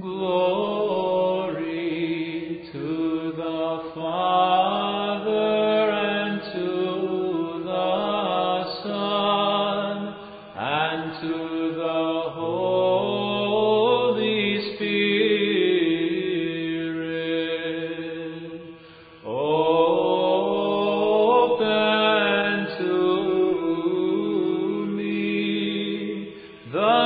Glory to the Father and to the Son and to the Holy Spirit. Open to me the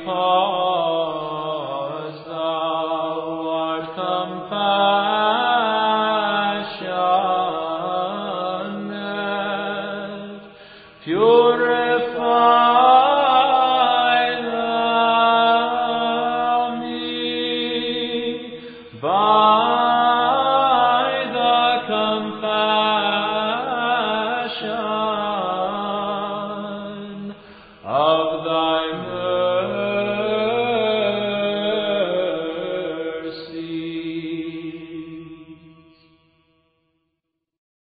because thou art compassionate, purify me by